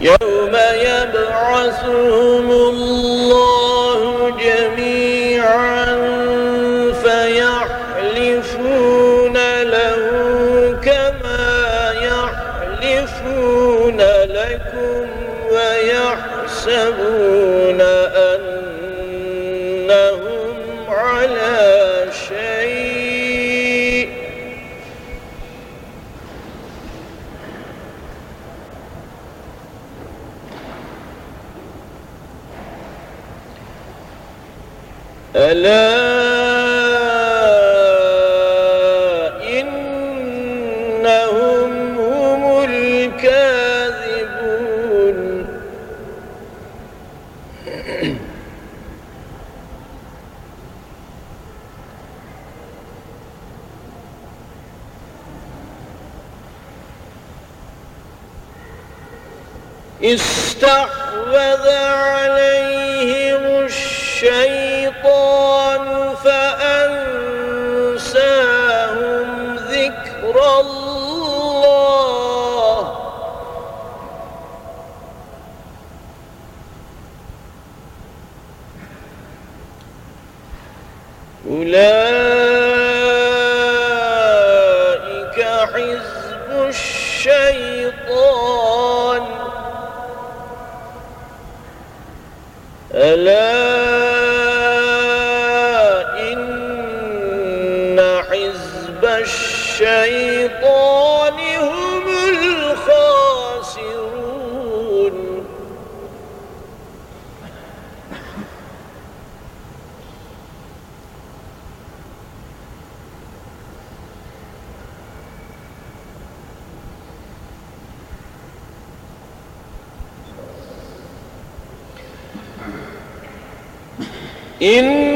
يوم يبعثهم الله جميعا فيحلفون له كما يحلفون لكم ويحسبون ألا إنهم هم الكاذبون. استحوذ عليهم الشيطان أولئك حزب الشيطان. إن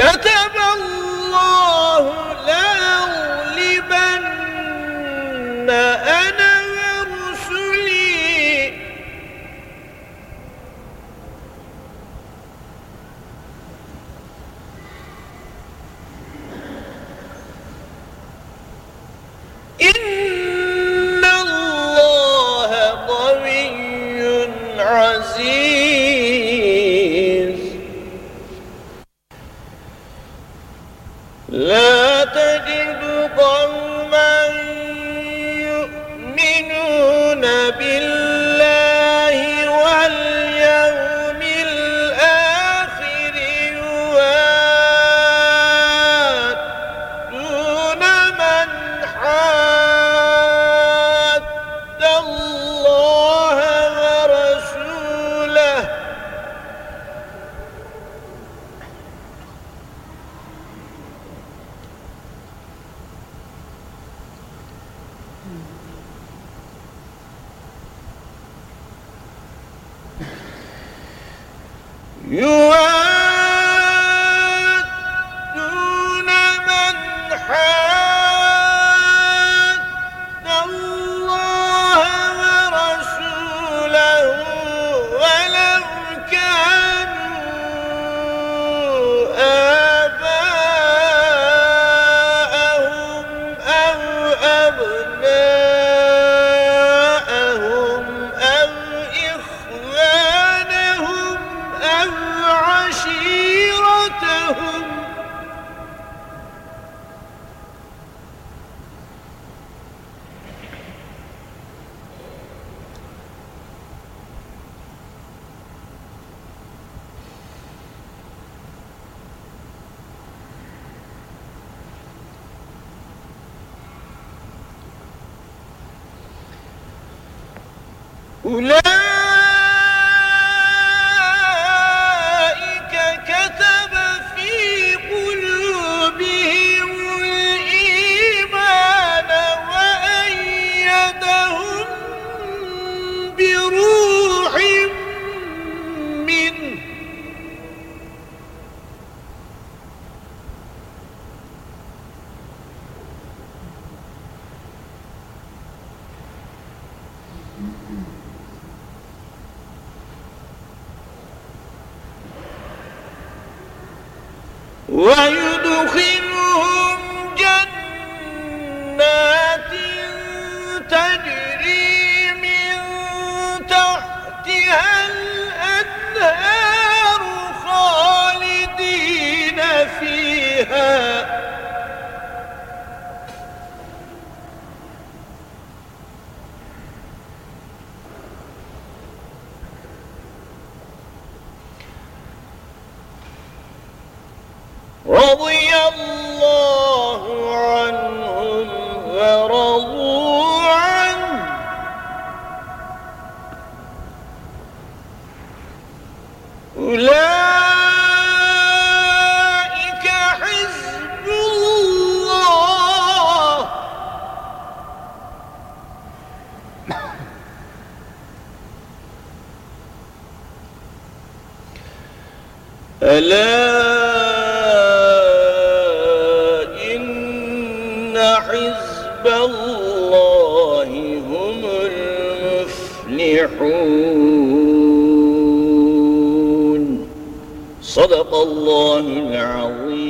كتب الله لأغلبن أنا ورسلي. إن You أولئك ويدخلهم رضي الله عنهم ورضوا عنه. أولئك ألا الله هم المفلحون. صدق الله العظيم.